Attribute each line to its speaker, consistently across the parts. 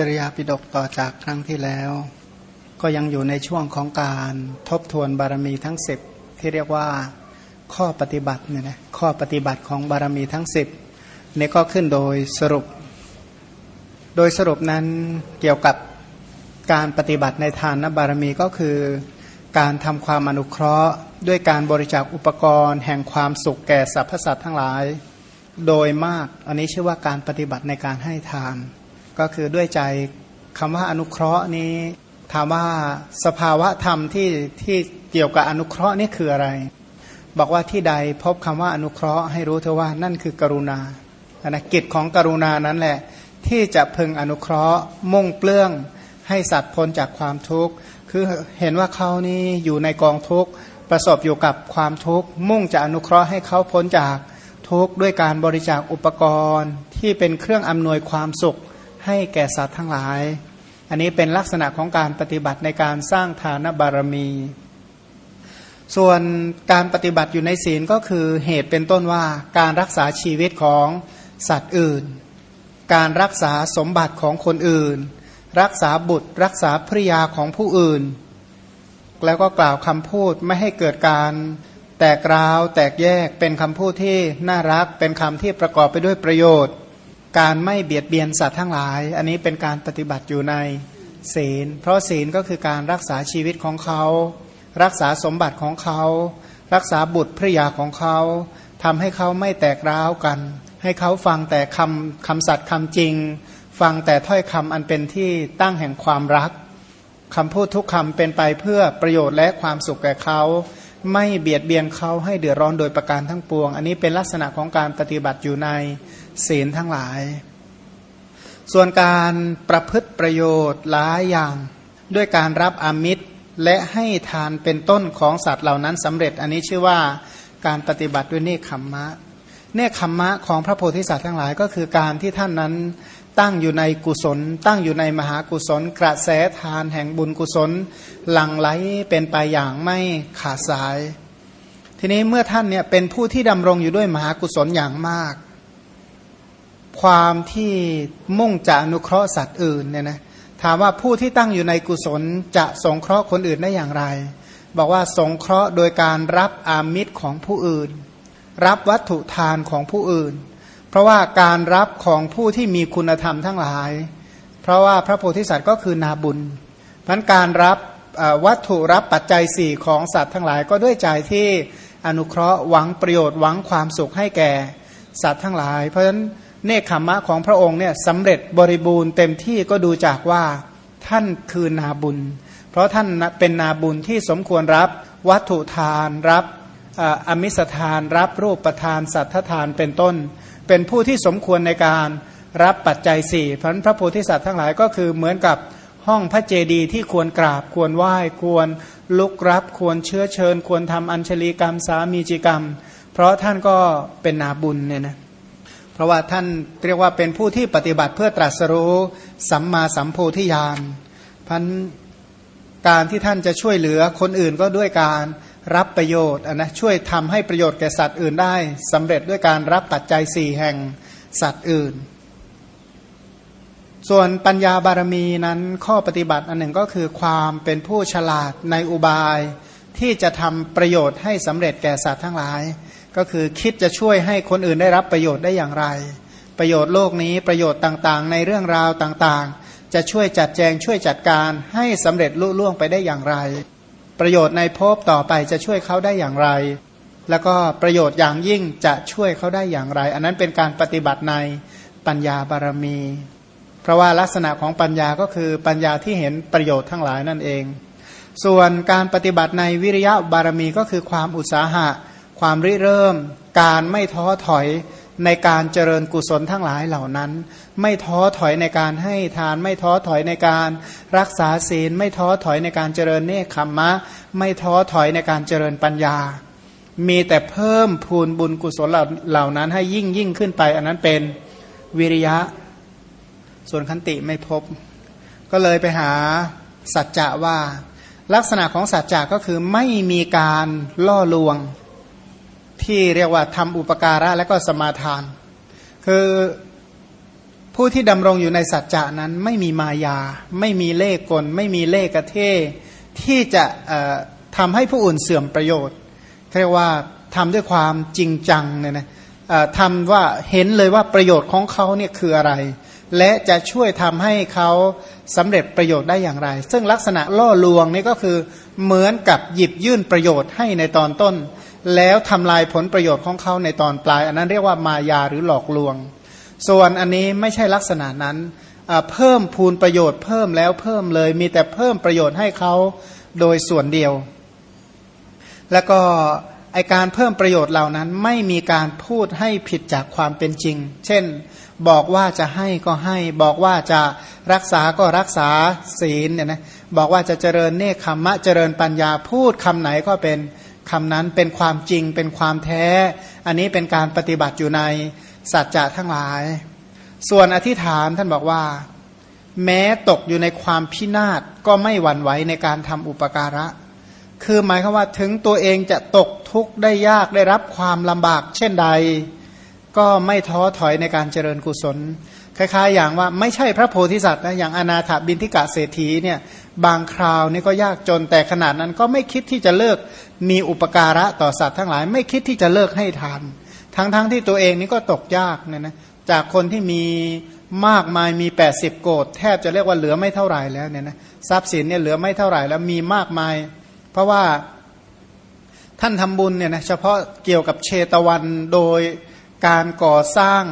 Speaker 1: จริยาปิฎกต่อจากครั้งที่แล้ว ก็ยังอยู่ในช่วงของการทบทวนบารมีทั้งสิบที่เรียกว่าข้อปฏิบัติเนี่ยนะข้อปฏิบัติของบารมีทั้งสิบนี่ก็ขึ้นโดยสรุป โดยสรุปนั้นเกี่ยวกับการปฏิบัติในทานบารมีก็คือ การทำความอนุเคราะห์ ด้วยการบริจาคอุปกรณ์แห่งความสุขแก่สรรพสัตว์ทั้งหลาย โดยมากอันนี้ชื่อว่าการปฏิบัติในการให้ทาน ก็คือด้วยใจคำว่าอนุเคราะห์นี้ถามว่าสภาวะธรรมที่ที่เกี่ยวกับอนุเคราะห์นี่คืออะไร บอกว่าที่ใดพบคำว่าอนุเคราะห์ให้รู้เถอะว่านั่นคือกรุณาอนกิจของกรุณานั้นแหละ ที่จะพึงอนุเคราะห์ มุ่งเปลื้องให้สัตว์พ้นจากความทุกข์คือเห็นว่าเขานี่อยู่ในกองทุกข์ประสบอยู่กับความทุกข์ มุ่งจะอนุเคราะห์ให้เขาพ้นจากทุกข์ด้วยการบริจาคอุปกรณ์ที่เป็นเครื่องอำนวยความสุข ให้แก่สัตว์ทั้งหลาย อันนี้เป็นลักษณะของการปฏิบัติในการสร้างฐานบารมี ส่วนการปฏิบัติอยู่ในศีลก็คือเหตุเป็นต้นว่าการรักษาชีวิตของสัตว์อื่น การรักษาสมบัติของคนอื่น รักษาบุตร รักษาภริยาของผู้อื่น แล้วก็กล่าวคำพูดไม่ให้เกิดการแตกราว แตกแยกเป็นคำพูดที่น่ารักเป็นคำที่ประกอบไปด้วยประโยชน์ การไม่เบียดเบียนสัตว์ทั้งหลาย อันนี้เป็นการปฏิบัติอยู่ในศีล เพราะศีลก็คือการรักษาชีวิตของเขา รักษาสมบัติของเขา รักษาบุตรภริยาของเขาทำให้เขาไม่แตกร้าวกัน ให้เขาฟังแต่คำคำสัตย์คำจริง ฟังแต่ถ้อยคำอันเป็นที่ตั้งแห่งความรักคำพูดทุกคำเป็นไปเพื่อประโยชน์และความสุขแก่เขา ไม่เบียดเบียนเขาให้เดือดร้อนโดยประการทั้งปวง อันนี้เป็นลักษณะของการปฏิบัติอยู่ในศีลทั้งหลาย ส่วนการประพฤติประโยชน์หลายอย่าง ด้วยการรับอมิตรและให้ทานเป็นต้นของสัตว์เหล่านั้นสำเร็จ อันนี้ชื่อว่าการปฏิบัติด้วยเนคขมมะ เนคขมมะของพระโพธิสัตว์ทั้งหลายก็คือการที่ท่านนั้น ตั้งอยู่ในกุศล ตั้งอยู่ในมหากุศล กระแสทานแห่งบุญกุศล หลั่งไหลเป็นไปอย่างไม่ขาดสาย ทีนี้เมื่อท่านเนี่ยเป็นผู้ที่ดำรงอยู่ด้วยมหากุศลอย่างมาก ความที่มุ่งจะอนุเคราะห์สัตว์อื่นเนี่ยนะถามว่าผู้ที่ตั้งอยู่ในกุศลจะสงเคราะห์คนอื่นได้อย่างไร บอกว่าสงเคราะห์โดยการรับอามิตรของผู้อื่น รับวัตถุทานของผู้อื่น เพราะว่าการรับของผู้ที่มีคุณธรรมทั้งหลาย เพราะว่าพระโพธิสัตว์ก็คือนาบุญพันการรับวัตถุรับปัจจัยสี่ของสัตว์ทั้งหลายก็ด้วยใจที่อนุเคราะห์หวังประโยชน์หวังความสุขให้แก่สัตว์ทั้งหลาย เพราะฉะนั้นเนคขมะของพระองค์เนี่ยสำเร็จบริบูรณ์เต็มที่ก็ดูจากว่าท่านคือนาบุญ เพราะท่านเป็นนาบุญที่สมควรรับวัตถุทานรับอมิสทาน รับรูปประทาน สัทธทานเป็นต้น เป็นผู้ที่สมควรในการรับปัจจัยสี่พันพระโพธิสัตว์ทั้งหลายก็คือเหมือนกับห้องพระเจดีย์ที่ควรกราบควรไหว้ควรลุกรับควรเชื้อเชิญ ควรทำอัญชลีกรรมสามีจิกรรม เพราะท่านก็เป็นนาบุญเนี่ยนะเพราะว่าท่านเรียกว่าเป็นผู้ที่ปฏิบัติเพื่อตรัสรู้สัมมาสัมโพธิญาณพันการที่ท่านจะช่วยเหลือคนอื่นก็ด้วยการ รับประโยชน์นะช่วยทำให้ประโยชน์แก่สัตว์อื่นได้สำเร็จด้วยการรับปัจจัยสี่แห่งสัตว์อื่น ส่วนปัญญาบารมีนั้นข้อปฏิบัติอันหนึ่งก็คือความเป็นผู้ฉลาดในอุบาย ที่จะทำประโยชน์ให้สำเร็จแก่สัตว์ทั้งหลาย ก็คือคิดจะช่วยให้คนอื่นได้รับประโยชน์ได้อย่างไร ประโยชน์โลกนี้ประโยชน์ต่างๆ ในเรื่องราวต่างๆ จะช่วยจัดแจงช่วยจัดการให้สำเร็จลุล่วงไปได้อย่างไร ประโยชน์ในภพต่อไปจะช่วยเขาได้อย่างไร แล้วก็ประโยชน์อย่างยิ่งจะช่วยเขาได้อย่างไร อันนั้นเป็นการปฏิบัติในปัญญาบารมี เพราะว่าลักษณะของปัญญาก็คือปัญญาที่เห็นประโยชน์ทั้งหลายนั่นเอง ส่วนการปฏิบัติในวิริยะบารมีก็คือความอุตสาหะ ความริเริ่ม การไม่ท้อถอย ในการเจริญกุศลทั้งหลายเหล่านั้น ไม่ท้อถอยในการให้ทาน ไม่ท้อถอยในการรักษาศีล ไม่ท้อถอยในการเจริญเนคขมมะ ไม่ท้อถอยในการเจริญปัญญา มีแต่เพิ่มพูนบุญกุศลเหล่านั้นให้ยิ่งยิ่งขึ้นไป อันนั้นเป็นวิริยะ ส่วนคันติไม่พบ ก็เลยไปหาสัจจะว่า ลักษณะของสัจจะก็คือไม่มีการล่อลวง ที่เรียกว่าทำอุปการะและก็สมาทาน คือผู้ที่ดำรงอยู่ในสัจจะนั้นไม่มีมายา ไม่มีเล่กล ไม่มีเล่กระเทที่จะทำให้ผู้อื่นเสื่อมประโยชน์เรียกว่าทำด้วยความจริงจังเนี่ยนะทำว่าเห็นเลยว่าประโยชน์ของเขาเนี่ยคืออะไร และจะช่วยทำให้เขาสำเร็จประโยชน์ได้อย่างไร ซึ่งลักษณะล่อลวงนี่ก็คือเหมือนกับหยิบยื่นประโยชน์ให้ในตอนต้น แล้วทำลายผลประโยชน์ของเขาในตอนปลาย อันนั้นเรียกว่ามายาหรือหลอกลวง ส่วนอันนี้ไม่ใช่ลักษณะนั้นเพิ่มพูนประโยชน์เพิ่มแล้วเพิ่มเลย มีแต่เพิ่มประโยชน์ให้เขาโดยส่วนเดียว แล้วก็ไอการเพิ่มประโยชน์เหล่านั้นไม่มีการพูดให้ผิดจากความเป็นจริง เช่นบอกว่าจะให้ก็ให้ บอกว่าจะรักษาก็รักษาศีลเนี่ยนะบอกว่าจะเจริญเนคขมะเจริญปัญญาพูดคำไหนก็เป็น คำนั้นเป็นความจริงเป็นความแท้ อันนี้เป็นการปฏิบัติอยู่ในสัจจะทั้งหลาย ส่วนอธิษฐานท่านบอกว่า แม้ตกอยู่ในความพินาศก็ไม่หวั่นไหวในการทำอุปการะ คือหมายความว่าถึงตัวเองจะตกทุกข์ได้ยากได้รับความลำบาก เช่นใด ก็ไม่ท้อถอยในการเจริญกุศล คล้ายๆ อย่างว่าไม่ใช่พระโพธิสัตว์นะอย่างอนาถบินทิกะเศรษฐีเนี่ยบางคราวนี่ก็ยากจนแต่ขนาดนั้นก็ไม่คิดที่จะเลิกมีอุปการะต่อสัตว์ทั้งหลายไม่คิดที่จะเลิกให้ทาน ทั้งๆทที่ตัวเองนี่ก็ตกยากเนี่ยนะจากคนที่มีมากมายมี 80 โกดแทบจะเรียกว่าเหลือไม่เท่าไหร่แล้วเนี่ยนะทรัพย์สินเนี่ยเหลือไม่เท่าไหร่แล้วมีมากมาย เพราะว่าท่านทำบุญเนี่ยนะเฉพาะเกี่ยวกับเชตวันโดยการก่อสร้าง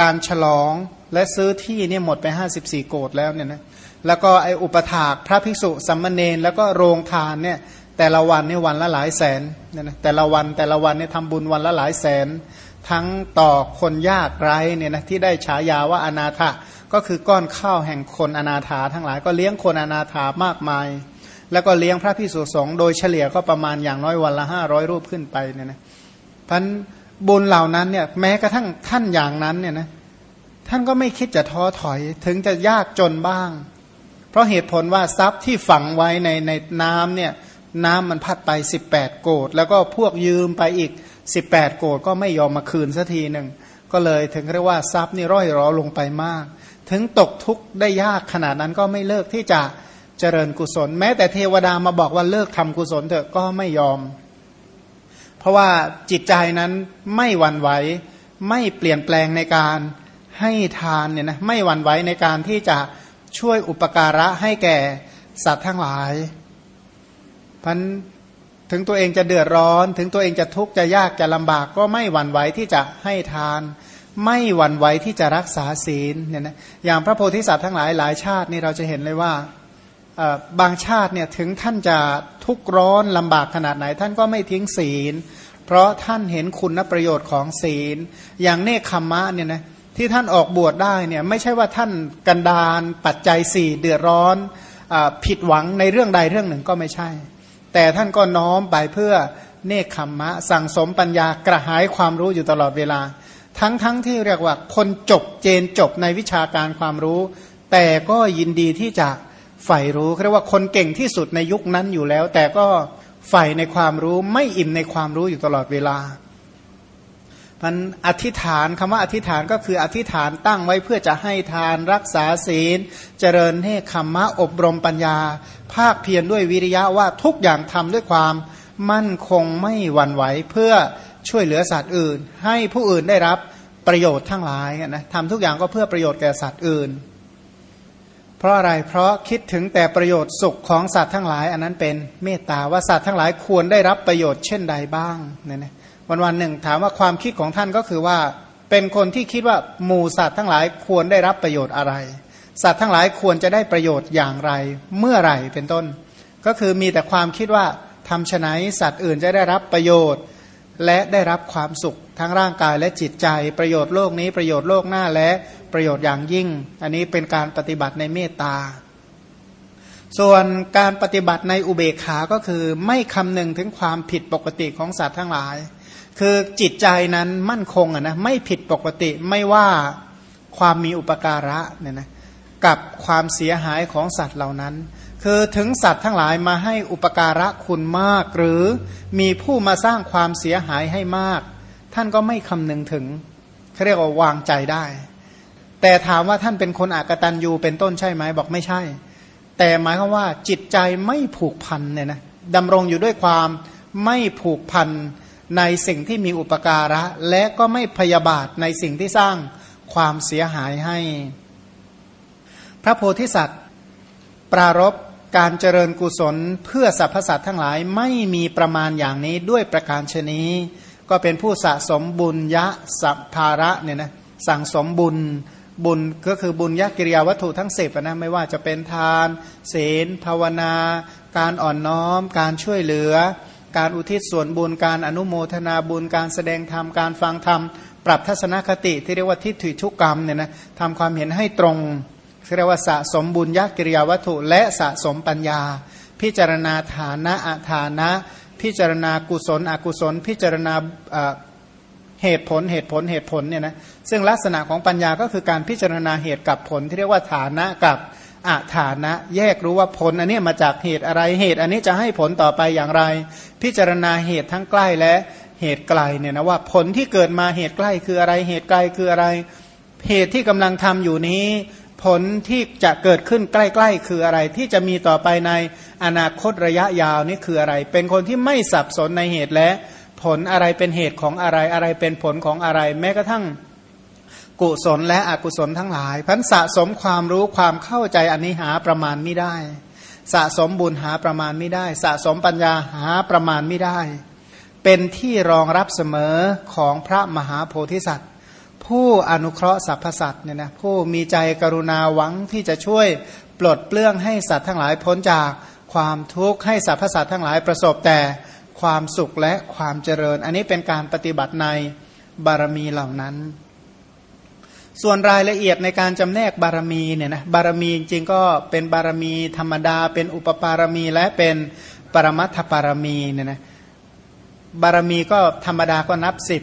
Speaker 1: การฉลองและซื้อที่เนี่ยหมดไป 54 โกดแล้วเนี่ยนะแล้วก็ไออุปถากพระภิกษุสัมมเนนแล้วก็โรงทานเนี่ยแต่ละวันเนี่ยวันละหลายแสนเนี่ยนะแต่ละวันแต่ละวันเนี่ยทำบุญวันละหลายแสน ทั้งต่อคนยากไร้เนี่ยนะที่ได้ฉายาว่าอนาถะก็คือก้อนข้าวแห่งคนอนาถาทั้งหลายก็เลี้ยงคนอนาถามากมาย แล้วก็เลี้ยงพระพิสุสงฆ์โดยเฉลี่ยก็ประมาณอย่างน้อยวันละห้าร้อยรูปขึ้นไปเนี่ยนะพัน บุญเหล่านั้นเนี่ยแม้กระทั่งท่านอย่างนั้นเนี่ยนะท่านก็ไม่คิดจะท้อถอยถึงจะยากจนบ้าง เพราะเหตุผลว่าทรัพย์ที่ฝังไว้ในในน้ำเนี่ยน้ำมันพัดไป 18 โกดแล้วก็พวกยืมไปอีก 18 โกดก็ไม่ยอมมาคืนสักทีหนึ่งก็เลยถึงเรียกว่าทรัพย์นี่ร่อยรอลงไปมาก ถึงตกทุกข์ได้ยากขนาดนั้นก็ไม่เลิกที่จะเจริญกุศล แม้แต่เทวดามาบอกว่าเลิกทำกุศลเถอะก็ไม่ยอม เพราะว่าจิตใจนั้นไม่หวั่นไหวไม่เปลี่ยนแปลงในการให้ทานเนี่ยนะไม่หวั่นไหวในการที่จะช่วยอุปการะให้แก่สัตว์ทั้งหลายพันถึงตัวเองจะเดือดร้อน ถึงตัวเองจะทุกข์จะยากจะลำบากก็ไม่หวั่นไหวที่จะให้ทาน ไม่หวั่นไหวที่จะรักษาศีลเนี่ยนะอย่างพระโพธิสัตว์ทั้งหลายหลายชาตินี่เราจะเห็นเลยว่า บางชาติเนี่ยถึงท่านจะทุกข์ร้อนลำบากขนาดไหน ท่านก็ไม่ทิ้งศีล เพราะท่านเห็นคุณประโยชน์ของศีล อย่างเนคขมะเนี่ยนะที่ท่านออกบวชได้เนี่ยไม่ใช่ว่าท่านกันดานปัจจัยสี่เดือดร้อนอผิดหวังในเรื่องใดเรื่องหนึ่งก็ไม่ใช่ แต่ท่านก็น้อมไปเพื่อเนคขมมะ สั่งสมปัญญากระหายความรู้อยู่ตลอดเวลา ทั้งๆทที่เรียกว่าคนจบเจนจบในวิชาการความรู้ แต่ก็ยินดีที่จะ ใฝ่รู้เรียกว่าคนเก่งที่สุดในยุคนั้นอยู่แล้ว แต่ก็ใฝ่ในความรู้ไม่อิ่มในความรู้อยู่ตลอดเวลามันอธิษฐานคำว่าอธิษฐานก็คืออธิษฐานตั้งไว้เพื่อจะให้ทานรักษาศีล เจริญเนคขมมะอบรมปัญญา ภาคเพียรด้วยวิริยะว่าทุกอย่างทำด้วยความมั่นคงไม่หวั่นไหวเพื่อช่วยเหลือสัตว์อื่น ให้ผู้อื่นได้รับประโยชน์ทั้งหลายนะทำทุกอย่างก็เพื่อประโยชน์แก่สัตว์อื่น ราะอะไร เพราะคิดถึงแต่ประโยชน์สุขของสัตว์ทั้งหลาย อันนั้นเป็นเมตตาว่าสัตว์ทั้งหลายควรได้รับประโยชน์เช่นใดบ้างเนี่ยนะวันวันหนึ่งถามว่าความคิดของท่านก็คือว่า เป็นคนที่คิดว่าหมู่สัตว์ทั้งหลายควรได้รับประโยชน์อะไร สัตว์ทั้งหลายควรจะได้ประโยชน์อย่างไร เมื่อไหร่เป็นต้น ก็คือมีแต่ความคิดว่าทำฉไนสัตว์อื่นจะได้รับประโยชน์ และได้รับความสุขทั้งร่างกายและจิตใจ ประโยชน์โลกนี้ประโยชน์โลกหน้าและ ประโยชน์อย่างยิ่ง อันนี้เป็นการปฏิบัติในเมตตา ส่วนการปฏิบัติในอุเบกขา ก็คือไม่คำนึงถึงความผิดปกติของสัตว์ทั้งหลาย คือจิตใจนั้นมั่นคงอะนะไม่ผิดปกติไม่ว่าความมีอุปการะเนี่ยนะกับความเสียหายของสัตว์เหล่านั้น คือถึงสัตว์ทั้งหลายมาให้อุปการะคุณมาก หรือมีผู้มาสร้างความเสียหายให้มาก ท่านก็ไม่คำนึงถึงเขาเรียกว่าวางใจได้ แต่ถามว่าท่านเป็นคนอากตันยูเป็นต้นใช่ไหมบอกไม่ใช่ แต่หมายความว่าจิตใจไม่ผูกพันเนี่ยนะดำรงอยู่ด้วยความไม่ผูกพันในสิ่งที่มีอุปการะ และก็ไม่พยาบาทในสิ่งที่สร้างความเสียหายให้ พระโพธิสัตว์ ปรารบการเจริญกุศลเพื่อสรรพสัตว์ทั้งหลายไม่มีประมาณอย่างนี้ด้วยประการชนี้ ก็เป็นผู้สะสมบุญยะสัพภาระเนี่ยนะสั่งสมบุญ บุญก็คือบุญยกิริยาวัตถุทั้งสิบนะไม่ว่าจะเป็นทาน ศีล ภาวนา การอ่อนน้อม การช่วยเหลือ การอุทิศส่วนบุญการอนุโมทนาบุญการแสดงธรรมการฟังธรรม ปรับทัศนคติที่เรียกว่าทิฏฐิทุกกรรมเนี่ยนะทำความเห็นให้ตรงเรียกว่าสะสมบุญยกิริยาวัตถุ และสะสมปัญญา พิจารณาฐานะอาฐานะ พิจารณากุศล อกุศล พิจารณา เหตุผลเหตุผลเหตุผลเนี่ยนะซึ่งลักษณะของปัญญาก็คือการพิจารณาเหตุกับผลที่เรียกว่าฐานะกับอาฐานะ แยกรู้ว่าผลอันนี้มาจากเหตุอะไรเหตุ อันนี้จะให้ผลต่อไปอย่างไร พิจารณาเหตุทั้งใกล้และเหตุไกลเนี่ยนะว่าผลที่เกิดมาเหตุใกล้คืออะไรเหตุไกลคืออะไร เหตุที่กำลังทำอยู่นี้ ผลที่จะเกิดขึ้นใกล้ ๆ คืออะไรที่จะมีต่อไปในอนาคตระยะยาวนี่คืออะไร เป็นคนที่ไม่สับสนในเหตุและ ผลอะไรเป็นเหตุของอะไรอะไรเป็นผลของอะไร แม้กระทั่งกุศลและอกุศลทั้งหลายพันสะสมความรู้ความเข้าใจอันนี้หาประมาณไม่ได้ สะสมบุญหาประมาณไม่ได้ สะสมปัญญาหาประมาณไม่ได้ เป็นที่รองรับเสมอของพระมหาโพธิสัตว์ ผู้อนุเคราะห์สรรพสัตว์เนี่ยนะผู้มีใจกรุณาหวังที่จะช่วยปลดเปลื้องให้สัตว์ทั้งหลายพ้นจากความทุกข์ให้สรรพสัตว์ทั้งหลายประสบแต่ ความสุขและความเจริญ อันนี้เป็นการปฏิบัติในบารมีเหล่านั้น ส่วนรายละเอียดในการจำแนกบารมีเนี่ยนะบารมีจริงก็เป็นบารมีธรรมดา เป็นอุปปารมีและเป็นปรมัตถปารมีเนี่ยนะบารมีก็ธรรมดาก็นับสิบ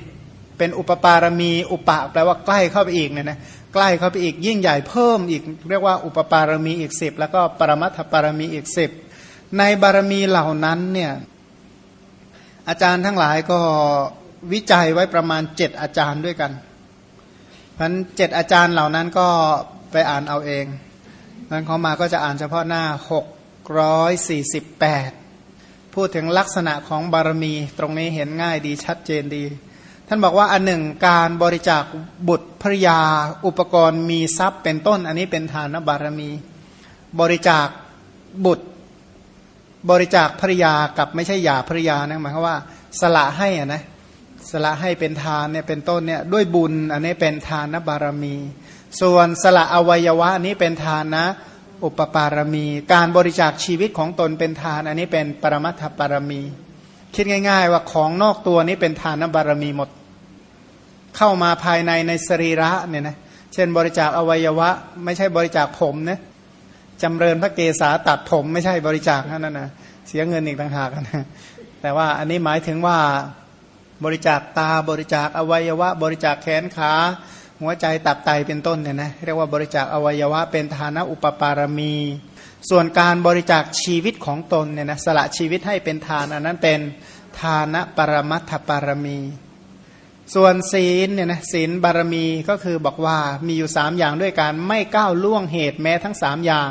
Speaker 1: เป็นอุปปารมีอุปะแปลว่าใกล้เข้าไปอีกเนี่ยนะใกล้เข้าไปอีกยิ่งใหญ่เพิ่มอีกเรียกว่าอุปปารมีอีกสิบแล้วก็ปรมัตถปารมีอีกสิบในบารมีเหล่านั้นเนี่ย อาจารย์ทั้งหลายก็วิจัยไว้ประมาณเจ็ดอาจารย์ด้วยกันพันเจ็ดอาจารย์เหล่านั้นก็ไปอ่านเอาเองนั้นเขามาก็จะอ่านเฉพาะหน้าหกร้อยสี่สิบแปดพูดถึงลักษณะของบารมีตรงนี้เห็นง่ายดีชัดเจนดี ท่านบอกว่าอันหนึ่งการบริจาคบุตรภรยา อุปกรณ์มีทรัพย์เป็นต้น อันนี้เป็นฐานบารมี บริจาคบุตร บริจาคภริยากับไม่ใช่หย่าภริยานะหมายความว่า สละให้อะนะสละให้เป็นทานเนี่ยเป็นต้นเนี่ยด้วยบุญอันนี้เป็นทานบารมี ส่วนสละอวัยวะอันนี้เป็นทานนะอุปปารมี การบริจาคชีวิตของตนเป็นทาน อันนี้เป็นปรมัตถปารมี คิดง่าย ๆ ว่าของนอกตัวนี้เป็นทานบารมีหมด เข้ามาภายในในสรีระเนี่ยนะเช่นบริจาคอวัยวะ ไม่ใช่บริจาคผมนะ จำเริญพระเกศาตัดผมไม่ใช่บริจาคนั่นนะเสียเงินอีกต่างหากนะแต่ว่าอันนี้หมายถึงว่าบริจาคตาบริจาคอวัยวะ บริจาคแขนขาหัวใจตับไตเป็นต้นเนี่ยนะเรียกว่าบริจาคอวัยวะ เป็นฐานะอุปปารมี ส่วนการบริจาคชีวิตของตนเนี่ยนะสละชีวิตให้เป็นทานอันนั้นเป็นทานะปรมัตถปารมี ส่วนศีลเนี่ยนะศีลบารมีก็คือบอกว่ามีอยู่สามอย่างด้วยการไม่ก้าวล่วงเหตุแม้ทั้งสามอย่าง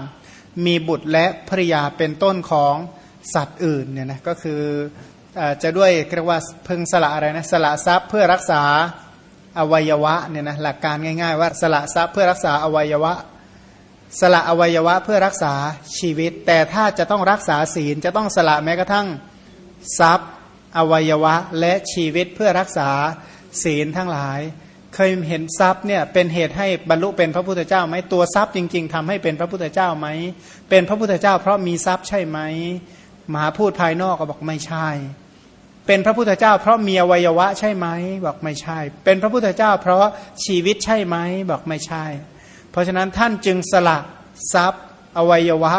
Speaker 1: มีบุตรและภริยาเป็นต้นของสัตว์อื่นเนี่ยนะก็คือจะด้วยเรียกว่าพึงสละอะไรนะสละทรัพย์เพื่อรักษาอวัยวะเนี่ยนะหลักการง่าย ๆ ว่าสละทรัพย์เพื่อรักษาอวัยวะ สละอวัยวะเพื่อรักษาชีวิต แต่ถ้าจะต้องรักษาศีลจะต้องสละแม้กระทั่งทรัพย์ อวัยวะและชีวิตเพื่อรักษาศีลทั้งหลาย เคยเห็นทรัพย์เนี่ยเป็นเหตุให้บรรลุเป็นพระพุทธเจ้าไหมตัวทรัพย์จริง ๆทำให้เป็นพระพุทธเจ้าไหมเป็นพระพุทธเจ้า เพราะมีทรัพย์ใช่ไหมมหาพูดภายนอกก็บอกไม่ใช่ เป็นพระพุทธเจ้า เพราะมีอวัยวะใช่ไหมบอกไม่ใช่ เป็นพระพุทธเจ้า เพราะชีวิตใช่ไหมบอกไม่ใช่ เพราะฉะนั้นท่านจึงสละทรัพย์ อวัยวะ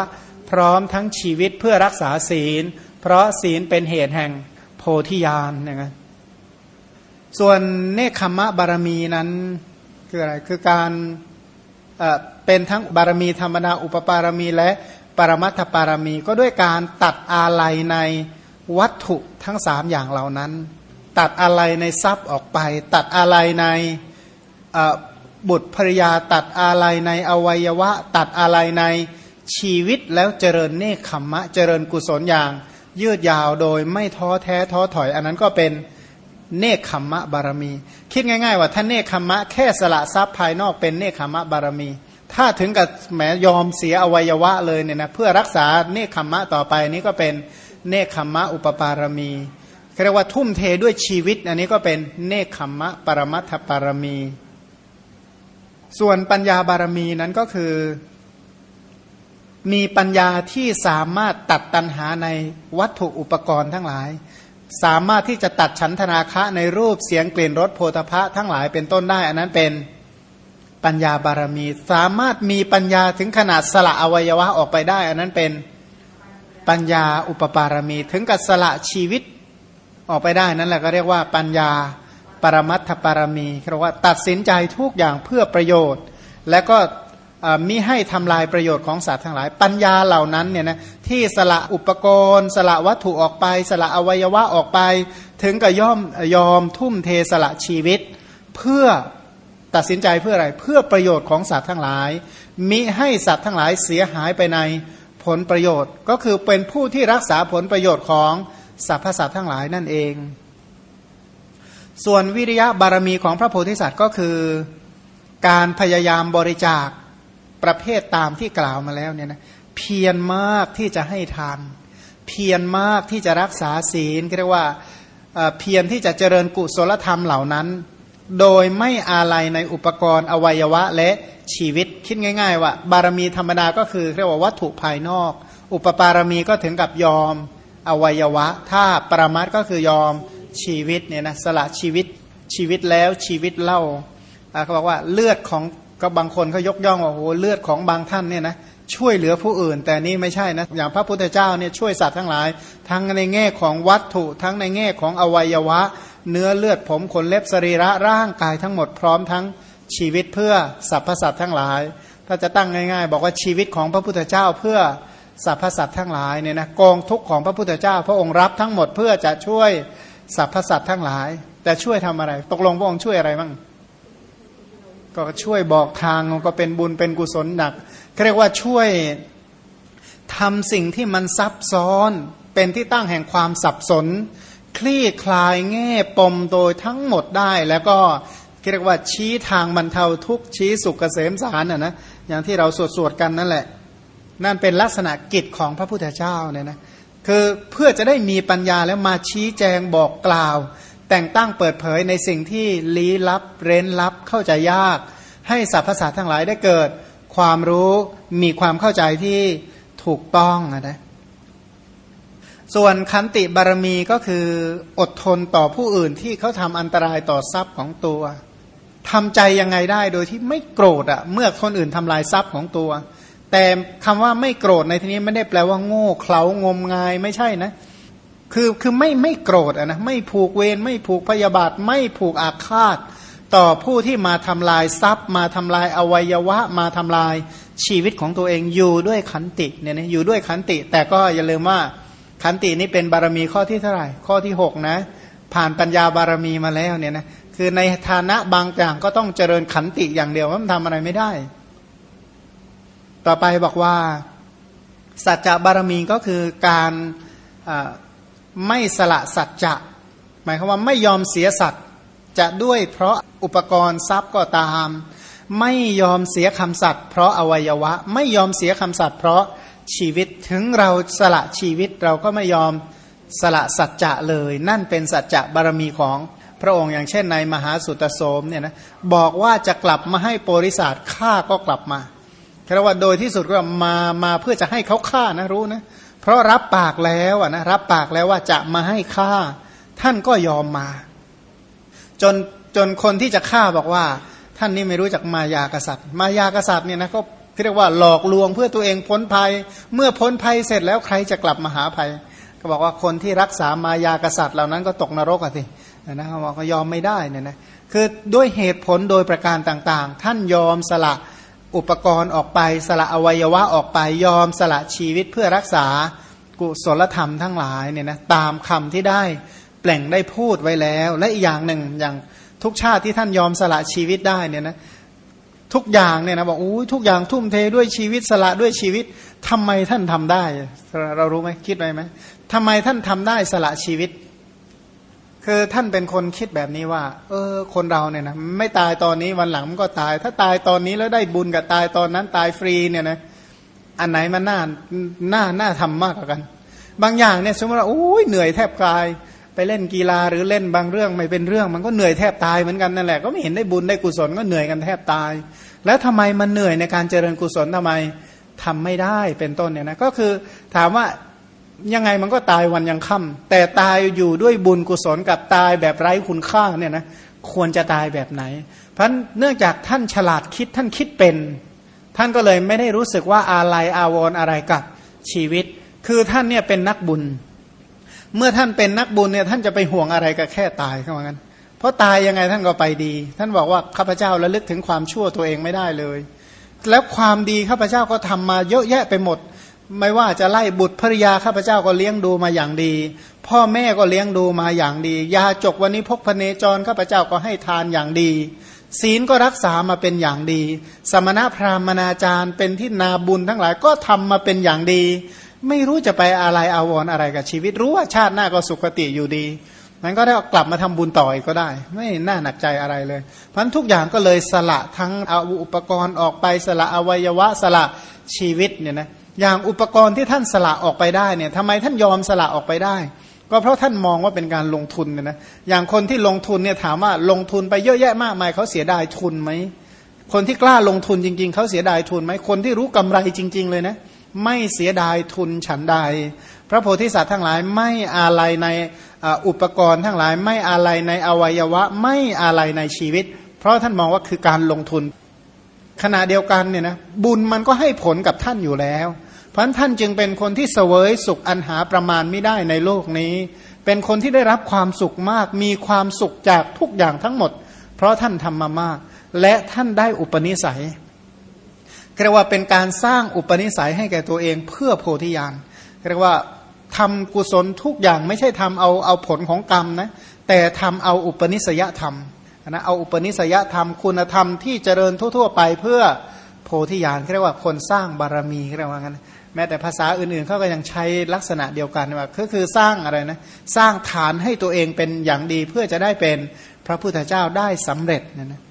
Speaker 1: พร้อมทั้งชีวิตเพื่อรักษาศีล เพราะศีลเป็นเหตุแห่งโพธิญาณนะครับ ส่วนเนคขมะบารมีนั้นคืออะไรคือการเป็นทั้งบารมีธรรมดาอุปปารมีและปรมัตถปารมี ก็ด้วยการตัดอาลัยในวัตถุทั้งสามอย่างเหล่านั้น ตัดอาลัยในทรัพย์ออกไป ตัดอาลัยในบุตรภรยา ตัดอะไรในอวัยวะ ตัดอะไรในชีวิตแล้วเจริญเนคขมะ เจริญกุศลอย่างยืดยาวโดยไม่ท้อแท้ท้อถอย อันนั้นก็เป็น เนคขมมะบารมี คิดง่าย ๆ ว่าถ้าเนคขมมะแค่สละทรัพย์ภายนอกเป็นเนคขมมะบารมี ถ้าถึงกับแหมยอมเสียอวัยวะเลยเนี่ยนะเพื่อรักษาเนคขมมะต่อไปนี้ก็เป็นเนคขมมะอุปปารมีเรียกว่าทุ่มเทด้วยชีวิต อันนี้ก็เป็นเนคขมมะปรมัตถปารมี ส่วนปัญญาบารมีนั้นก็คือ มีปัญญาที่สามารถตัดตัณหาในวัตถุอุปกรณ์ทั้งหลาย สามารถที่จะตัดฉันทนาคะในรูปเสียงกลิ่นรสโพธพะทั้งหลายเป็นต้นได้ อันนั้นเป็นปัญญาบารมี สามารถมีปัญญาถึงขนาดสละอวัยวะออกไปได้ อันนั้นเป็นปัญญาอุปปารมี ถึงกับสละชีวิตออกไปได้นั่นแหละก็เรียกว่าปัญญาปรมัตถปารมีเรียกว่าตัดสินใจทุกอย่างเพื่อประโยชน์ และก็ มิให้ทำลายประโยชน์ของสัตว์ทั้งหลาย ปัญญาเหล่านั้นเนี่ยนะที่สละอุปกรณ์ สละวัตถุออกไป สละอวัยวะออกไป ถึงกับย่อมยอมทุ่มเทสละชีวิต เพื่อตัดสินใจเพื่ออะไรเพื่อประโยชน์ของสัตว์ทั้งหลาย มิให้สัตว์ทั้งหลายเสียหายไปในผลประโยชน์ ก็คือเป็นผู้ที่รักษาผลประโยชน์ของสรรพสัตว์ทั้งหลายนั่นเอง ส่วนวิริยะบารมีของพระโพธิสัตว์ก็คือ การพยายามบริจาค ประเภทตามที่กล่าวมาแล้วเนี่ยนะเพียรมากที่จะให้ทาน เพียรมากที่จะรักษาศีลเรียกว่าเพียรที่จะเจริญกุศลธรรมเหล่านั้น โดยไม่อาลัยในอุปกรณ์อวัยวะและชีวิตคิดง่าย ๆ ว่า บารมีธรรมดาก็คือเรียกว่าวัตถุภายนอก อุปปารมีก็ถึงกับยอมอวัยวะ ถ้าปรมัตก็คือยอมชีวิตเนี่ยนะสละชีวิตชีวิตแล้วชีวิตเล่าเขาบอกว่าเลือดของ ก็บางคนเขายกย่องว่าโอ้เลือดของบางท่านเนี่ยนะช่วยเหลือผู้อื่น แต่นี่ไม่ใช่นะอย่างพระพุทธเจ้าเนี่ยช่วยสัตว์ทั้งหลาย ทั้งในแง่ของวัตถุทั้งในแง่ของอวัยวะ เนื้อเลือดผมขนเล็บสรีระร่างกายทั้งหมดพร้อมทั้งชีวิตเพื่อสรรพสัตว์ทั้งหลาย ถ้าจะตั้งง่าย ๆ บอกว่าชีวิตของพระพุทธเจ้าเพื่อสรรพสัตว์ทั้งหลายเนี่ยนะกองทุกข์ของพระพุทธเจ้า พระองค์รับทั้งหมดเพื่อจะช่วยสรรพสัตว์ทั้งหลาย แต่ช่วยทำอะไร ตกลงพระองค์ช่วยอะไรบ้าง ก็ช่วยบอกทางก็เป็นบุญเป็นกุศลหนักเรียกว่าช่วยทำสิ่งที่มันซับซ้อนเป็นที่ตั้งแห่งความสับสน คลี่คลายแง่ปมโดยทั้งหมดได้ แล้วก็เรียกว่าชี้ทางบรรเทาทุกชี้สุขเกษมสารน่ะนะอย่างที่เราสวดสวดกันนั่นแหละ นั่นเป็นลักษณะกิจของพระพุทธเจ้าเนี่ยนะคือเพื่อจะได้มีปัญญาแล้วมาชี้แจงบอกกล่าว แต่งตั้งเปิดเผยในสิ่งที่ลี้ลับ เร้นลับเข้าใจยาก ให้สรรพสัตว์ทั้งหลายได้เกิด ความรู้มีความเข้าใจที่ถูกต้องนะส่วนคันติบารมีก็คืออดทนต่อผู้อื่นที่เขาทำอันตรายต่อทรัพย์ของตัวทำใจยังไงได้โดยที่ไม่โกรธอะ่ะเมื่อคนอื่นทำลายทรัพย์ของตัว แต่คำว่าไม่โกรธในที่นี้ไม่ได้แปลว่าโง่เขลางมงายไม่ใช่นะ คือคือไม่ไม่โกรธนะไม่ผูกเวรไม่ผูกพยาบาท ไม่ผูกอาฆาต ต่อผู้ที่มาทำลายทรัพย์ มาทำลายอวัยวะ มาทำลายชีวิตของตัวเองอยู่ด้วยขันติเนี่ยนะอยู่ด้วยขันติ แต่ก็อย่าลืมว่าขันตินี้เป็นบารมีข้อที่เท่าไหร่ ข้อที่หกนะ ผ่านปัญญาบารมีมาแล้วเนี่ยนะคือในฐานะบางอย่างก็ต้องเจริญขันติอย่างเดียวมันทำอะไรไม่ได้ ต่อไปบอกว่า สัจจะบารมีก็คือการ ไม่สละสัจจะ หมายความว่าไม่ยอมเสียสัตว์จะด้วยเพราะอุปกรณ์ทรัพย์ก็ตาม ไม่ยอมเสียคำสัตว์เพราะอวัยวะไม่ยอมเสียคำสัตว์เพราะชีวิตถึงเราสละชีวิตเราก็ไม่ยอมสละสัจจะเลย นั่นเป็นสัจจะบารมีของพระองค์อย่างเช่นในมหาสุตโสมเนี่ยนะบอกว่าจะกลับมาให้โปริศาสฆ่าก็กลับมาแค่ว่าโดยที่สุดก็มามาเพื่อจะให้เขาฆ่านะรู้นะเพราะรับปากแล้วอะนะรับปากแล้วว่าจะมาให้ฆ่า ท่านก็ยอมมา จนจนคนที่จะฆ่าบอกว่า ท่านนี่ไม่รู้จักมายากษัตริย์ มายากษัตริย์เนี่ยนะก็เรียกว่าหลอกลวงเพื่อตัวเองพ้นภัย เมื่อพ้นภัยเสร็จแล้วใครจะกลับมาหาภัย ก็บอกว่าคนที่รักษามายากษัตริย์เหล่านั้นก็ตกนรกอะสินะเขาบอกก็ยอมไม่ได้เนี่ยนะคือด้วยเหตุผลโดยประการต่างๆ ท่านยอมสละ อุปกรณ์ออกไป สละอวัยวะออกไปยอมสละชีวิตเพื่อรักษากุศลธรรมทั้งหลายเนี่ยนะตามคำที่ได้แปลงได้พูดไว้แล้ว และอีกอย่างหนึ่งอย่างทุกชาติที่ท่านยอมสละชีวิตได้เนี่ยนะทุกอย่างเนี่ยนะบอกอู้ทุกอย่างทุ่มเทด้วยชีวิตสละด้วยชีวิตทำไมท่านทำได้ เรารู้ไหมคิดไว้ไหมทำไมท่านทำได้สละชีวิต คือท่านเป็นคนคิดแบบนี้ว่า เออ คนเราเนี่ยนะไม่ตายตอนนี้วันหลังมันก็ตาย ถ้าตายตอนนี้แล้วได้บุญกับตายตอนนั้นตายฟรีเนี่ยนะอันไหนมันน่าน่าน่าทำมากกว่ากัน บางอย่างเนี่ยสมมติว่าโอ้ยเหนื่อยแทบกาย ไปเล่นกีฬาหรือเล่นบางเรื่องไม่เป็นเรื่อง มันก็เหนื่อยแทบตายเหมือนกันนั่นแหละก็ไม่เห็นได้บุญได้กุศลก็เหนื่อยกันแทบตาย แล้วทำไมมันเหนื่อยในการเจริญกุศลทำไมทำไม่ได้เป็นต้นเนี่ยนะก็คือถามว่า ยังไงมันก็ตายวันยังค่ำแต่ตายอยู่ด้วยบุญกุศลกับตายแบบไร้คุณค่าเนี่ยนะควรจะตายแบบไหน เพราะเนื่องจากท่านฉลาดคิดท่านคิดเป็น ท่านก็เลยไม่ได้รู้สึกว่าอะไรอาวรอะไรกับชีวิต คือท่านเนี่ยเป็นนักบุญ เมื่อท่านเป็นนักบุญเนี่ยท่านจะไปห่วงอะไรก็แค่ตายเข้ามากันเพราะตายยังไงท่านก็ไปดี ท่านบอกว่าข้าพเจ้าระลึกถึงความชั่วตัวเองไม่ได้เลย แล้วความดีข้าพเจ้าก็ทำมาเยอะแยะไปหมด ไม่ว่าจะไล่บุตรภริยาข้าพเจ้าก็เลี้ยงดูมาอย่างดี พ่อแม่ก็เลี้ยงดูมาอย่างดี ยาจกวันนี้พกพเนจรข้าพเจ้าก็ให้ทานอย่างดี ศีลก็รักษามาเป็นอย่างดี สมณพราหมณาจารย์เป็นที่นาบุญทั้งหลายก็ทำมาเป็นอย่างดี ไม่รู้จะไปอะไรอาวรออะไรกับชีวิต รู้ว่าชาติหน้าก็สุขติอยู่ดีมันก็ได้กลับมาทำบุญต่ออีกก็ได้ ไม่น่าหนักใจอะไรเลย เพราะทุกอย่างก็เลยสละทั้งเอาอุปกรณ์ออกไปสละอวัยวะสละชีวิตเนี่ยนะ อย่างอุปกรณ์ที่ท่านสละออกไปได้เนี่ยทำไมท่านยอมสละออกไปได้ ก็เพราะท่านมองว่าเป็นการลงทุนเนี่ยนะอย่างคนที่ลงทุนเนี่ยถามว่าลงทุนไปเยอะแยะมากมายเขาเสียดายทุนไหมคนที่กล้าลงทุนจริง ๆเขาเสียดายทุนไหมคนที่รู้กำไรจริง ๆ เลยนะไม่เสียดายทุนฉันใด พระโพธิสัตว์ทั้งหลายไม่อาลัยในอุปกรณ์ทั้งหลายไม่อาลัยในอวัยวะ ไม่อาลัยในชีวิต เพราะท่านมองว่าคือการลงทุน ขณะเดียวกันเนี่ยนะบุญมันก็ให้ผลกับท่านอยู่แล้ว เพราะท่านจึงเป็นคนที่เสวยสุขอันหาประมาณไม่ได้ในโลกนี้ เป็นคนที่ได้รับความสุขมาก มีความสุขจากทุกอย่างทั้งหมด เพราะท่านทำมามาก และท่านได้อุปนิสัยเรียกว่าเป็นการสร้างอุปนิสัยให้แก่ตัวเองเพื่อโพธิญาณเรียกว่าทำกุศลทุกอย่างไม่ใช่ทำเอาเอาผลของกรรมนะแต่ทำเอาอุปนิสัยธรรม นะเอาอุปนิสัยธรรมคุณธรรมที่เจริญทั่ว ๆ ไปเพื่อโพธิญาณเรียกว่าคนสร้างบารมีเรียกว่างั้นแม้แต่ภาษาอื่นๆเขาก็ยังใช้ลักษณะเดียวกันว่าก็คือสร้างอะไรนะสร้างฐานให้ตัวเองเป็นอย่างดีเพื่อจะได้เป็นพระพุทธเจ้าได้สำเร็จนะนะ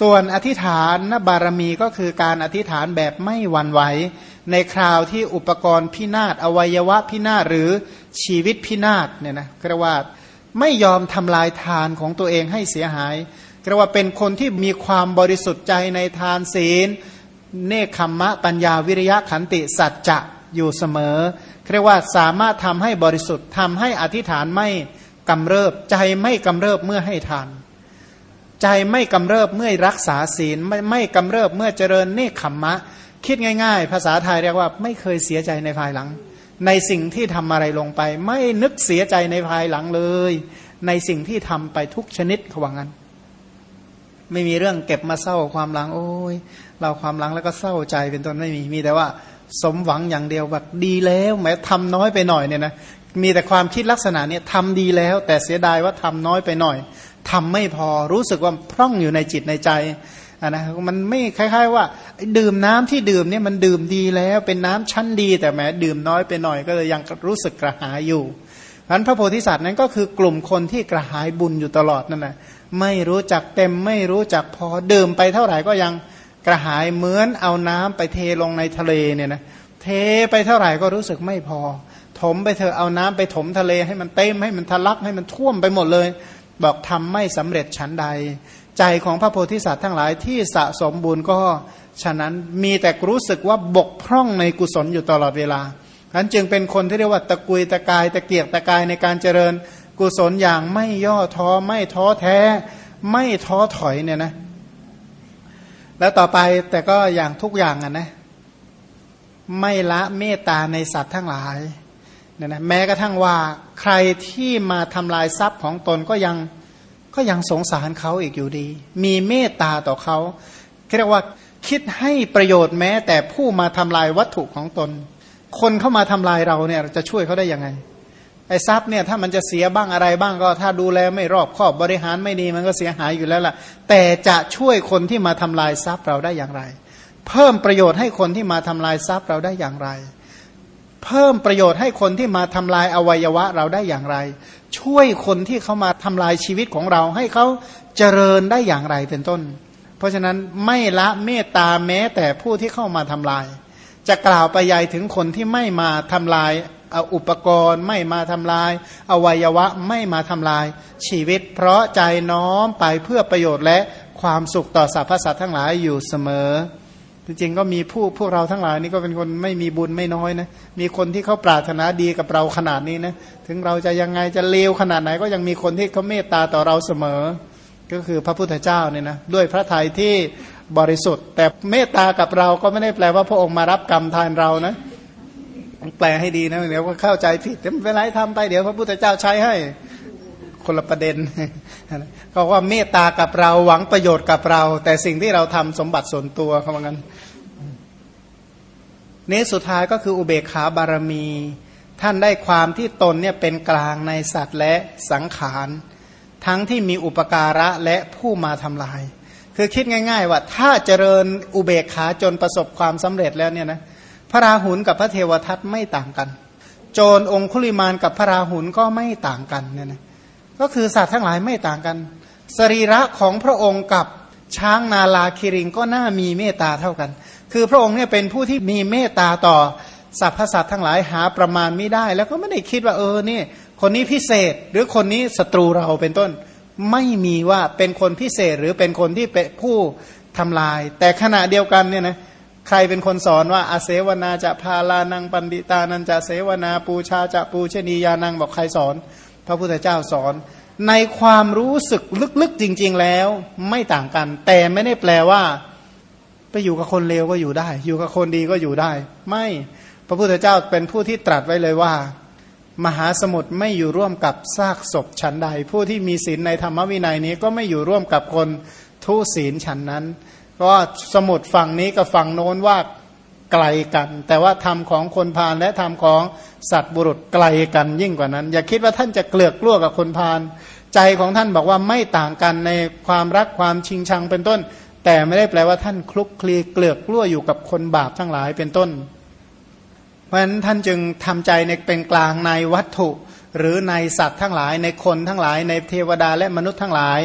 Speaker 1: ส่วนอธิษฐานนบารมีก็คือการอธิษฐานแบบไม่หวั่นไหว ในคราวที่อุปกรณ์พินาศอวัยวะพินาศหรือชีวิตพินาศเนี่ยนะกระว่า ไม่ยอมทำลายทานของตัวเองให้เสียหายกระว่าเป็นคนที่มีความบริสุทธิ์ใจในทานศีล เนคขมมะปัญญาวิริยะขันติสัจจะอยู่เสมอเรียกว่าสามารถทำให้บริสุทธิ์ทำให้อธิษฐานไม่กำเริบใจไม่กำเริบเมื่อให้ทาน ใจไม่กำเริบเมื่อรักษาศีลไม่ไม่กำเริบเมื่อเจริญเนคขมมะ คิดง่าย ๆ ภาษาไทยเรียกว่าไม่เคยเสียใจในภายหลัง ในสิ่งที่ทำอะไรลงไป ไม่นึกเสียใจในภายหลังเลย ในสิ่งที่ทำไปทุกชนิดขวังนั้น ไม่มีเรื่องเก็บมาเศร้าความหลัง โอ้ย เราความหลังแล้วก็เศร้าใจเป็นต้นไม่มีมีแต่ว่า สมหวังอย่างเดียวแบบดีแล้วแม้ทำน้อยไปหน่อยเนี่ยนะมีแต่ความคิดลักษณะนี้ทำดีแล้ว แต่เสียดายว่าทำน้อยไปหน่อยทำไม่พอรู้สึกว่าพร่องอยู่ในจิตในใจ นะมันไม่คล้าย ๆ ว่า ดื่มน้ำที่ดื่มเนี่ยมันดื่มดีแล้วเป็นน้ำชั้นดี แต่แม้ดื่มน้อยไปหน่อยก็เลยยังรู้สึกกระหายอยู่พันพระโพธิสัตว์นั้นก็คือกลุ่มคนที่กระหายบุญอยู่ตลอดนั่นแหละไม่รู้จักเต็มไม่รู้จักพอดื่มไปเท่าไหร่ก็ยังกระหายเหมือนเอาน้ำไปเทลงในทะเลเนี่ยนะเทไปเท่าไหร่ก็รู้สึกไม่พอ ถมไปเถอะเอาน้ำไปถมทะเลให้มันเต็มให้มันทะลักให้มันท่วมไปหมดเลย บอกทำไม่สำเร็จชั้นใด ใจของพระโพธิสัตว์ทั้งหลายที่สะสมบุญก็ฉะนั้นมีแต่รู้สึกว่าบกพร่องในกุศลอยู่ตลอดเวลานั้นจึงเป็นคนที่เรียกว่าตะกุยตะกายตะเกียกตะกายในการเจริญกุศลอย่างไม่ย่อท้อไม่ท้อแท้ ไม่ท้อถอยเนี่ยนะ แล้วต่อไปแต่ก็อย่างทุกอย่างอะนะ ไม่ละเมตตาในสัตว์ทั้งหลายเนี่ยนะแม้กระทั่งว่าใครที่มาทำลายทรัพย์ของตนก็ยัง ก็ยังสงสารเขาอีกอยู่ดี มีเมตตาต่อเขาเรียกว่าคิดให้ประโยชน์แม้ แต่ผู้มาทำลายวัตถุของตน คนเข้ามาทำลายเราเนี่ยจะช่วยเขาได้ยังไงไอ้ทรัพย์เนี่ยถ้ามันจะเสียบ้างอะไรบ้างก็ ถ้าดูแลไม่รอบคอบบริหารไม่ดีมันก็เสียหายอยู่แล้วล่ะ แต่จะช่วยคนที่มาทำลายทรัพย์เราได้อย่างไร เพิ่มประโยชน์ให้คนที่มาทำลายทรัพย์เราได้อย่างไร เพิ่มประโยชน์ให้คนที่มาทำลายอวัยวะเราได้อย่างไร ช่วยคนที่เขามาทำลายชีวิตของเราให้เขาเจริญได้อย่างไรเป็นต้น เพราะฉะนั้นไม่ละเมตตาแม้แต่ผู้ที่เข้ามาทำลาย จะกล่าวไปยายถึงคนที่ไม่มาทำลายเอาอุปกรณ์ไม่มาทำลาย อวัยวะไม่มาทำลายชีวิต เพราะใจน้อมไปเพื่อประโยชน์และความสุขต่อสรรพสัตว์ทั้งหลายอยู่เสมอ จริงๆก็มีผู้พวกเราทั้งหลายนี่ก็เป็นคนไม่มีบุญไม่น้อยนะ มีคนที่เขาปรารถนาดีกับเราขนาดนี้นะ ถึงเราจะยังไงจะเลวขนาดไหน ก็ยังมีคนที่เขาเมตตาต่อเราเสมอ ก็คือพระพุทธเจ้าเนี่ยนะด้วยพระทัยที่บริสุทธิ์ แต่เมตตากับเราก็ไม่ได้แปลว่าพระองค์มารับกรรมแทนเรานะแปลให้ดีนะเดี๋ยวก็เข้าใจผิดไม่เป็นไรทำไปเดี๋ยวพระพุทธเจ้าใช้ให้คนละประเด็น ก็ว่าเมตตากับเราหวังประโยชน์กับเรา แต่สิ่งที่เราทำสมบัติส่วนตัวเขาว่างั้นนี้สุดท้ายก็คืออุเบกขาบารมี ท่านได้ความที่ตนเนี่ยเป็นกลางในสัตว์และสังขารทั้งที่มีอุปการะและผู้มาทำลาย คือคิดง่าย ๆ ว่าถ้าเจริญอุเบกขาจนประสบความสำเร็จแล้วเนี่ยนะพระราหุลกับพระเทวทัตไม่ต่างกัน โจรองคุลิมานกับพระราหุลก็ไม่ต่างกันเนี่ยนะ ก็คือสัตว์ทั้งหลายไม่ต่างกัน สรีระของพระองค์กับช้างนาลาคิริงก็น่ามีเมตตาเท่ากัน คือพระองค์เนี่ยเป็นผู้ที่มีเมตตาต่อสรรพสัตว์ทั้งหลายหาประมาณไม่ได้ แล้วก็ไม่ได้คิดว่าเออเนี่ยคนนี้พิเศษหรือคนนี้ศัตรูเราเป็นต้น ไม่มีว่าเป็นคนพิเศษหรือเป็นคนที่เป็นผู้ทำลาย แต่ขณะเดียวกันเนี่ยนะใครเป็นคนสอนว่าอาเสวนาจะพาลานังปันดิตานันจะเสวนาปูชาจะปูชนียานังบอกใครสอน ระพุทธเจ้าสอน ในความรู้สึกลึกๆจริง ๆแล้ว ไม่ต่างกัน แต่ไม่ได้แปลว่า ไปอยู่กับคนเลวก็อยู่ได้ อยู่กับคนดีก็อยู่ได้ ไม่พระพุทธเจ้าเป็นผู้ที่ตรัสไว้เลยว่า มหาสมุทรไม่อยู่ร่วมกับซากศพฉันใด ผู้ที่มีศีลในธรรมวินัยนี้ก็ไม่อยู่ร่วมกับคนทุศีลฉันนั้นพราะว่าสมุดฝั่งนี้กับฝั่งโน้นว่า ไกลกัน แต่ว่าธรรมของคนพาลและธรรมของสัตว์บุรุษไกลกันยิ่งกว่านั้น อย่าคิดว่าท่านจะเกลือกกลัวกับคนพาลใจของท่านบอกว่าไม่ต่างกันในความรักความชิงชังเป็นต้น แต่ไม่ได้แปลว่าท่านคลุกคลีเกลือกกลัวอยู่กับคนบาปทั้งหลายเป็นต้น เพราะฉะนั้นท่านจึงทำใจในเป็นกลางในวัตถุ หรือในสัตว์ทั้งหลายในคนทั้งหลายในเทวดาและมนุษย์ทั้งหลาย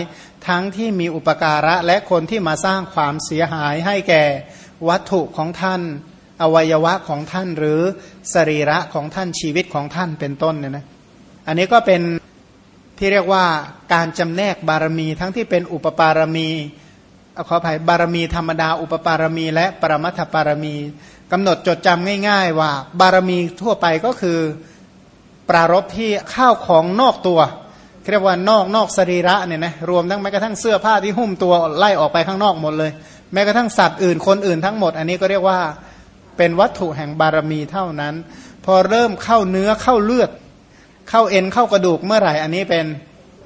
Speaker 1: ทั้งที่มีอุปการะและคนที่มาสร้างความเสียหายให้แก่วัตถุของท่าน อวัยวะของท่านหรือสรีระของท่านชีวิตของท่านเป็นต้นเนี่ยนะอันนี้ก็เป็นที่เรียกว่าการจำแนกบารมีทั้งที่เป็นอุปปารมีขออภัยบารมีธรรมดาอุปปารมี และปรมัตถปารมีกำหนดจดจำง่าย ๆ ว่าบารมีทั่วไปก็คือปรารบที่ข้าวของนอกตัวเรียกว่านอกนอกสรีระเนี่ยนะรวมทั้งแม้กระทั่งเสื้อผ้าที่หุ้มตัวไล่ออกไปข้างนอกหมดเลย แม้กระทั่งสัตว์อื่นคนอื่นทั้งหมด อันนี้ก็เรียกว่า เป็นวัตถุแห่งบารมีเท่านั้น พอเริ่มเข้าเนื้อเข้าเลือด เข้าเอ็นเข้ากระดูกเมื่อไหร่ อันนี้เป็น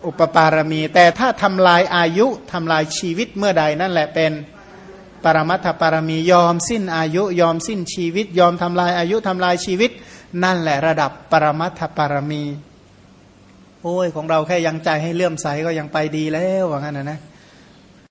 Speaker 1: อุปปารมี แต่ถ้าทำลายอายุทำลายชีวิตเมื่อใดนั่นแหละเป็นปรมัตถปารมียอมสิ้นอายุยอมสิ้นชีวิต ยอมทำลายอายุทำลายชีวิต นั่นแหละระดับปรมัตถปารมี โอ้ยของเราแค่ยังใจให้เลื่อมใสก็ยังไปดีแล้วว่างั้นนะนะ